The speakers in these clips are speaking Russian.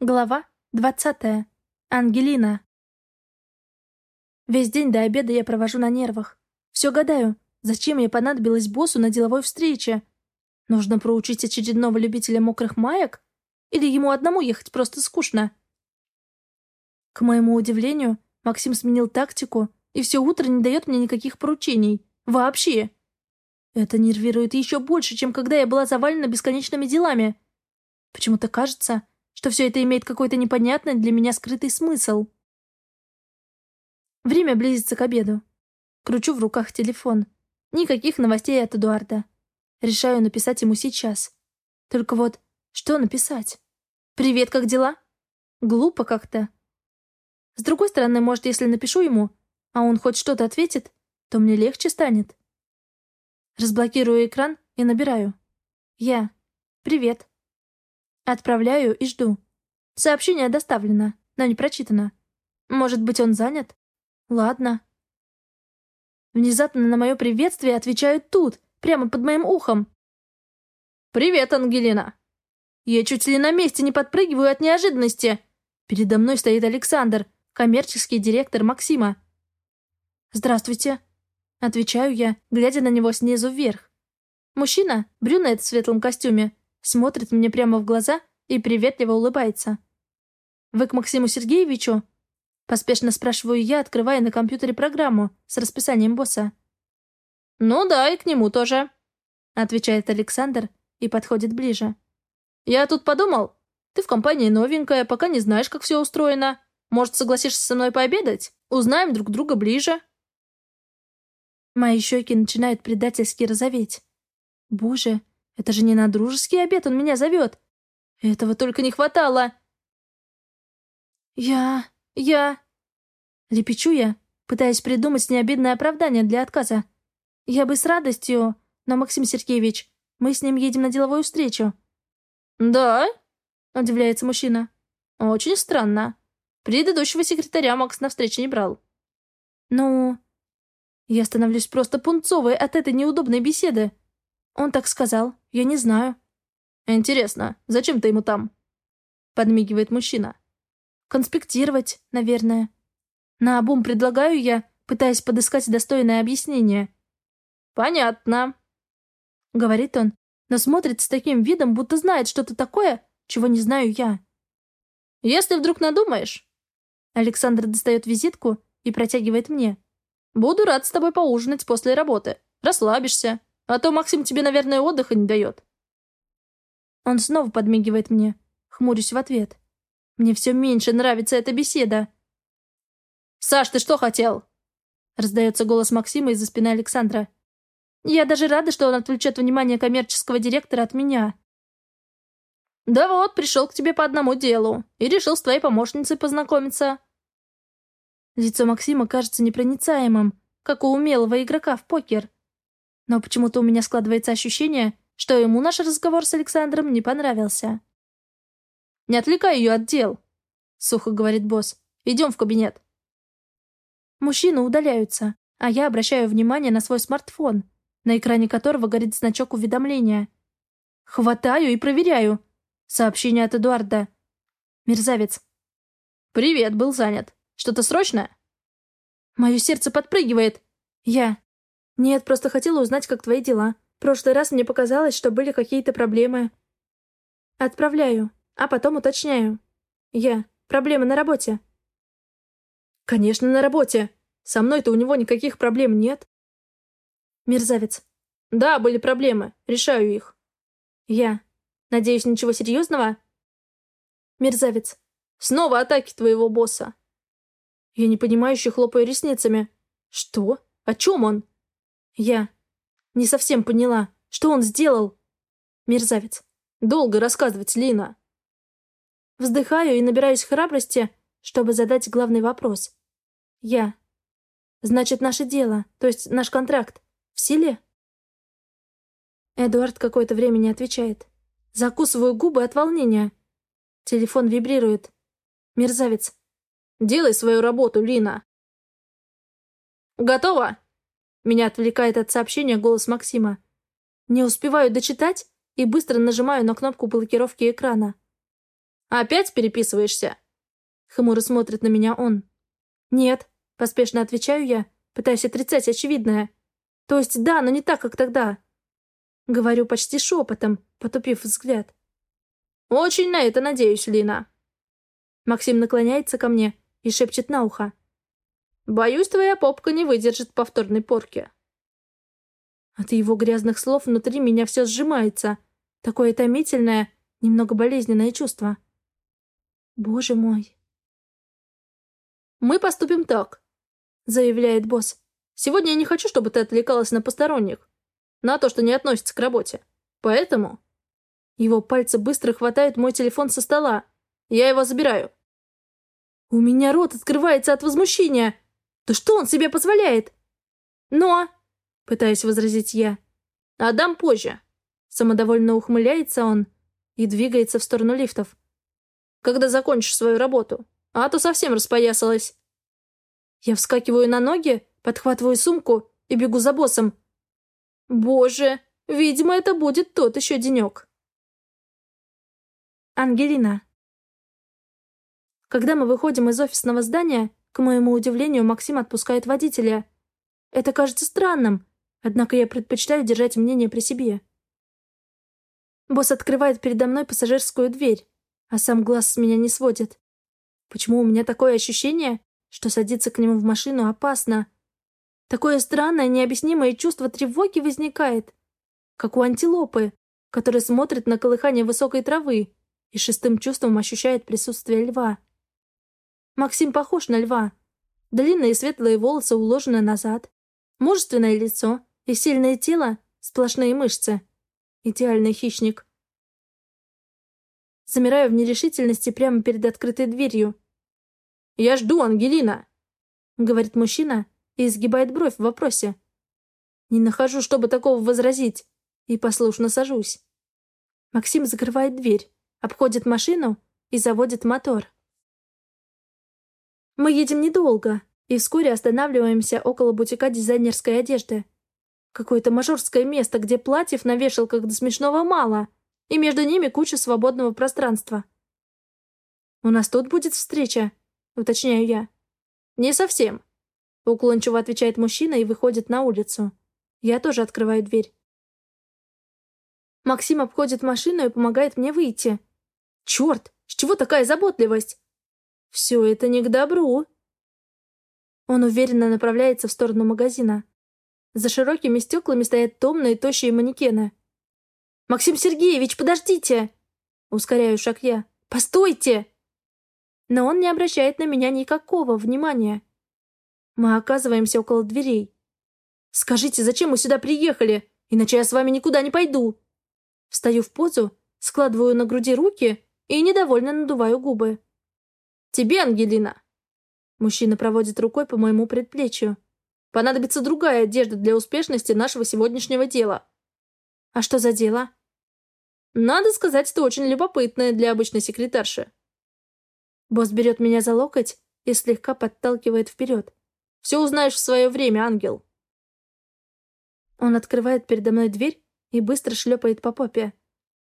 Глава двадцатая. Ангелина. Весь день до обеда я провожу на нервах. Все гадаю, зачем мне понадобилось боссу на деловой встрече? Нужно проучить очередного любителя мокрых маек? Или ему одному ехать просто скучно? К моему удивлению, Максим сменил тактику и все утро не дает мне никаких поручений. Вообще. Это нервирует еще больше, чем когда я была завалена бесконечными делами. Почему-то кажется, что все это имеет какой-то непонятный для меня скрытый смысл. Время близится к обеду. Кручу в руках телефон. Никаких новостей от Эдуарда. Решаю написать ему сейчас. Только вот, что написать? «Привет, как дела?» Глупо как-то. С другой стороны, может, если напишу ему, а он хоть что-то ответит, то мне легче станет. Разблокирую экран и набираю. «Я. Привет. Отправляю и жду. Сообщение доставлено, но не прочитано. Может быть, он занят? Ладно. Внезапно на мое приветствие отвечают тут, прямо под моим ухом. «Привет, Ангелина!» Я чуть ли на месте не подпрыгиваю от неожиданности. Передо мной стоит Александр, коммерческий директор Максима. «Здравствуйте», — отвечаю я, глядя на него снизу вверх. Мужчина, брюнет в светлом костюме, смотрит мне прямо в глаза и приветливо улыбается. «Вы к Максиму Сергеевичу?» Поспешно спрашиваю я, открывая на компьютере программу с расписанием босса. «Ну да, и к нему тоже», — отвечает Александр и подходит ближе. «Я тут подумал, ты в компании новенькая, пока не знаешь, как все устроено. Может, согласишься со мной пообедать? Узнаем друг друга ближе». Мои щеки начинают предательски розоветь. Боже, это же не на дружеский обед он меня зовет. Этого только не хватало. Я... я... Лепечу я, пытаясь придумать необидное оправдание для отказа. Я бы с радостью, но, Максим Сергеевич, мы с ним едем на деловую встречу. «Да?» — удивляется мужчина. «Очень странно. Предыдущего секретаря Макс на встрече не брал». «Ну...» Я становлюсь просто пунцовой от этой неудобной беседы. Он так сказал. Я не знаю. Интересно, зачем ты ему там? Подмигивает мужчина. Конспектировать, наверное. На обум предлагаю я, пытаясь подыскать достойное объяснение. Понятно. Говорит он, но смотрит с таким видом, будто знает что-то такое, чего не знаю я. Если вдруг надумаешь... Александр достает визитку и протягивает мне. Буду рад с тобой поужинать после работы. Расслабишься. А то Максим тебе, наверное, отдыха не дает. Он снова подмигивает мне. Хмурюсь в ответ. Мне все меньше нравится эта беседа. «Саш, ты что хотел?» Раздается голос Максима из-за спины Александра. Я даже рада, что он отвлечет внимание коммерческого директора от меня. «Да вот, пришел к тебе по одному делу и решил с твоей помощницей познакомиться». Лицо Максима кажется непроницаемым, как у умелого игрока в покер. Но почему-то у меня складывается ощущение, что ему наш разговор с Александром не понравился. «Не отвлекай ее от дел», — сухо говорит босс. «Идем в кабинет». Мужчины удаляются, а я обращаю внимание на свой смартфон, на экране которого горит значок уведомления. Хватаю и проверяю. Сообщение от Эдуарда. Мерзавец. «Привет, был занят. Что-то срочное?» Мое сердце подпрыгивает. Я. «Нет, просто хотела узнать, как твои дела. Прошлый раз мне показалось, что были какие-то проблемы». «Отправляю, а потом уточняю. Я. Проблемы на работе». «Конечно, на работе. Со мной-то у него никаких проблем нет». «Мерзавец». «Да, были проблемы. Решаю их». «Я. Надеюсь, ничего серьезного?» «Мерзавец». «Снова атаки твоего босса». Я непонимающе хлопаю ресницами. «Что? О чем он?» Я не совсем поняла, что он сделал. Мерзавец. Долго рассказывать, Лина. Вздыхаю и набираюсь храбрости, чтобы задать главный вопрос. Я. Значит, наше дело, то есть наш контракт, в силе? Эдуард какое-то время не отвечает. Закусываю губы от волнения. Телефон вибрирует. Мерзавец. Делай свою работу, Лина. Готово? Меня отвлекает от сообщения голос Максима. Не успеваю дочитать и быстро нажимаю на кнопку блокировки экрана. Опять переписываешься?» Хмуро смотрит на меня он. «Нет», — поспешно отвечаю я, пытаясь отрицать очевидное. «То есть да, но не так, как тогда». Говорю почти шепотом, потупив взгляд. «Очень на это надеюсь, Лина». Максим наклоняется ко мне и шепчет на ухо. «Боюсь, твоя попка не выдержит повторной порки». От его грязных слов внутри меня все сжимается. Такое томительное, немного болезненное чувство. Боже мой. «Мы поступим так», — заявляет босс. «Сегодня я не хочу, чтобы ты отвлекалась на посторонних, на то, что не относится к работе. Поэтому...» Его пальцы быстро хватают мой телефон со стола. Я его забираю. У меня рот открывается от возмущения. Да что он себе позволяет? Но... Пытаюсь возразить я. Отдам позже. Самодовольно ухмыляется он и двигается в сторону лифтов. Когда закончишь свою работу. А то совсем распоясалась. Я вскакиваю на ноги, подхватываю сумку и бегу за боссом. Боже, видимо, это будет тот еще денек. Ангелина. Когда мы выходим из офисного здания, к моему удивлению, Максим отпускает водителя. Это кажется странным, однако я предпочитаю держать мнение при себе. Босс открывает передо мной пассажирскую дверь, а сам глаз с меня не сводит. Почему у меня такое ощущение, что садиться к нему в машину опасно? Такое странное, необъяснимое чувство тревоги возникает, как у антилопы, которая смотрит на колыхание высокой травы и шестым чувством ощущает присутствие льва. Максим похож на льва. Длинные светлые волосы уложены назад, мужественное лицо и сильное тело, сплошные мышцы. Идеальный хищник. Замираю в нерешительности прямо перед открытой дверью. «Я жду, Ангелина!» — говорит мужчина и изгибает бровь в вопросе. Не нахожу, чтобы такого возразить, и послушно сажусь. Максим закрывает дверь, обходит машину и заводит мотор. Мы едем недолго и вскоре останавливаемся около бутика дизайнерской одежды. Какое-то мажорское место, где платьев на вешалках до смешного мало, и между ними куча свободного пространства. «У нас тут будет встреча», — уточняю я. «Не совсем», — уклончиво отвечает мужчина и выходит на улицу. Я тоже открываю дверь. Максим обходит машину и помогает мне выйти. Черт, с чего такая заботливость? Все это не к добру. Он уверенно направляется в сторону магазина. За широкими стеклами стоят томные тощие манекены. «Максим Сергеевич, подождите!» Ускоряю шаг я. «Постойте!» Но он не обращает на меня никакого внимания. Мы оказываемся около дверей. «Скажите, зачем мы сюда приехали? Иначе я с вами никуда не пойду!» Встаю в позу, складываю на груди руки и недовольно надуваю губы. «Тебе, Ангелина!» Мужчина проводит рукой по моему предплечью. Понадобится другая одежда для успешности нашего сегодняшнего дела. А что за дело? Надо сказать, это очень любопытное для обычной секретарши. Босс берет меня за локоть и слегка подталкивает вперед. Все узнаешь в свое время, ангел. Он открывает передо мной дверь и быстро шлепает по попе.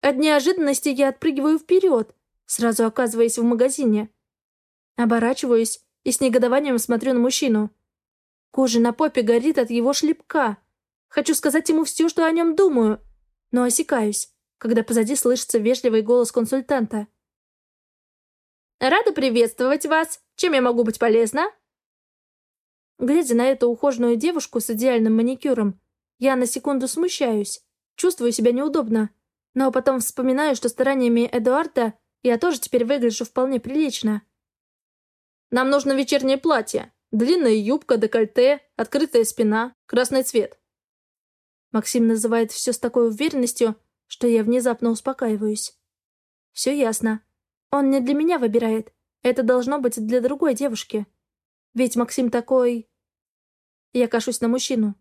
От неожиданности я отпрыгиваю вперед, сразу оказываясь в магазине. Оборачиваюсь и с негодованием смотрю на мужчину. Кожа на попе горит от его шлепка. Хочу сказать ему все, что о нем думаю, но осекаюсь, когда позади слышится вежливый голос консультанта. «Рада приветствовать вас. Чем я могу быть полезна?» Глядя на эту ухоженную девушку с идеальным маникюром, я на секунду смущаюсь, чувствую себя неудобно, но потом вспоминаю, что стараниями Эдуарда я тоже теперь выгляжу вполне прилично. «Нам нужно вечернее платье», Длинная юбка, декольте, открытая спина, красный цвет. Максим называет все с такой уверенностью, что я внезапно успокаиваюсь. Все ясно. Он не для меня выбирает. Это должно быть для другой девушки. Ведь Максим такой... Я кашусь на мужчину.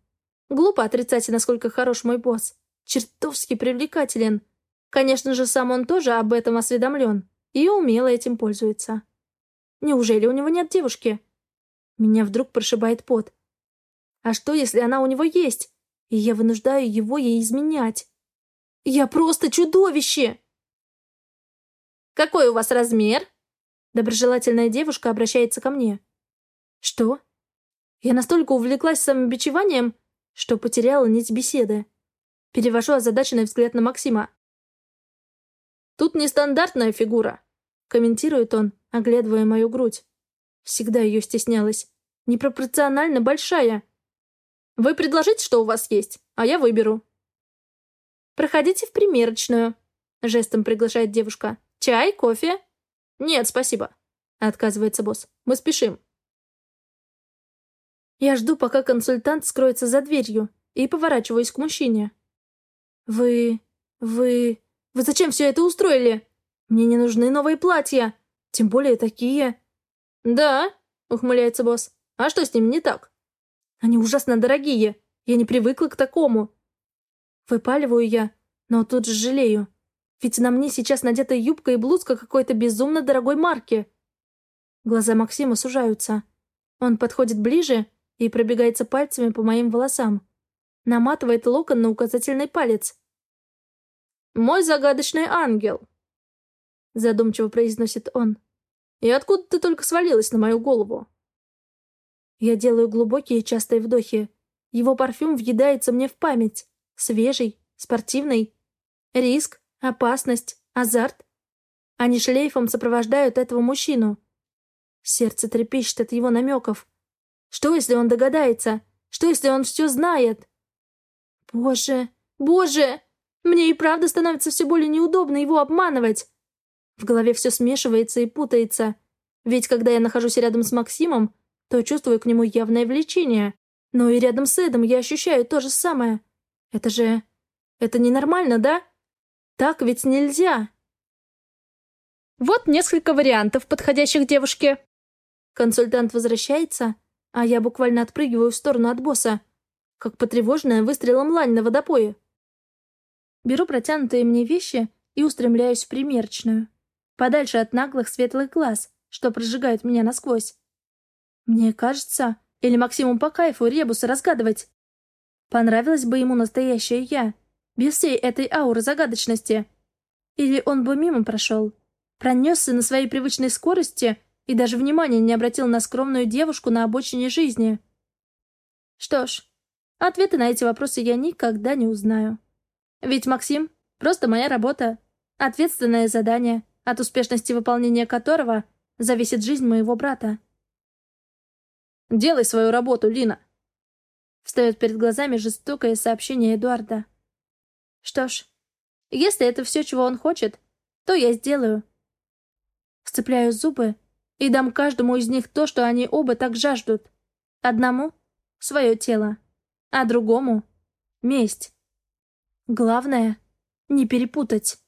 Глупо отрицать, насколько хорош мой босс. Чертовски привлекателен. Конечно же, сам он тоже об этом осведомлен и умело этим пользуется. Неужели у него нет девушки? Меня вдруг прошибает пот. А что, если она у него есть, и я вынуждаю его ей изменять? Я просто чудовище! Какой у вас размер?» Доброжелательная девушка обращается ко мне. «Что?» Я настолько увлеклась самобичеванием, что потеряла нить беседы. Перевожу озадаченный взгляд на Максима. «Тут нестандартная фигура», — комментирует он, оглядывая мою грудь. Всегда ее стеснялась. Непропорционально большая. «Вы предложите, что у вас есть, а я выберу». «Проходите в примерочную», — жестом приглашает девушка. «Чай, кофе?» «Нет, спасибо», — отказывается босс. «Мы спешим». Я жду, пока консультант скроется за дверью, и поворачиваюсь к мужчине. «Вы... вы... вы зачем все это устроили? Мне не нужны новые платья, тем более такие...» «Да», — ухмыляется босс. «А что с ними не так?» «Они ужасно дорогие. Я не привыкла к такому». Выпаливаю я, но тут же жалею. Ведь на мне сейчас надета юбка и блузка какой-то безумно дорогой марки. Глаза Максима сужаются. Он подходит ближе и пробегается пальцами по моим волосам. Наматывает локон на указательный палец. «Мой загадочный ангел», — задумчиво произносит он. «И откуда ты только свалилась на мою голову?» Я делаю глубокие частые вдохи. Его парфюм въедается мне в память. Свежий, спортивный. Риск, опасность, азарт. Они шлейфом сопровождают этого мужчину. Сердце трепещет от его намеков. Что, если он догадается? Что, если он все знает? Боже, боже! Мне и правда становится все более неудобно его обманывать. В голове все смешивается и путается. Ведь когда я нахожусь рядом с Максимом, то чувствую к нему явное влечение. Но и рядом с Эдом я ощущаю то же самое. Это же... Это ненормально, да? Так ведь нельзя. Вот несколько вариантов, подходящих девушке. Консультант возвращается, а я буквально отпрыгиваю в сторону от босса, как потревоженная выстрелом лань на водопое. Беру протянутые мне вещи и устремляюсь в примерочную, подальше от наглых светлых глаз, что прожигают меня насквозь. Мне кажется, или Максиму по кайфу ребусы разгадывать. Понравилась бы ему настоящая я, без всей этой ауры загадочности. Или он бы мимо прошел, пронесся на своей привычной скорости и даже внимания не обратил на скромную девушку на обочине жизни. Что ж, ответы на эти вопросы я никогда не узнаю. Ведь Максим — просто моя работа, ответственное задание, от успешности выполнения которого зависит жизнь моего брата. «Делай свою работу, Лина!» Встает перед глазами жестокое сообщение Эдуарда. Что ж, если это все, чего он хочет, то я сделаю. Сцепляю зубы и дам каждому из них то, что они оба так жаждут. Одному — свое тело, а другому — месть. Главное — не перепутать.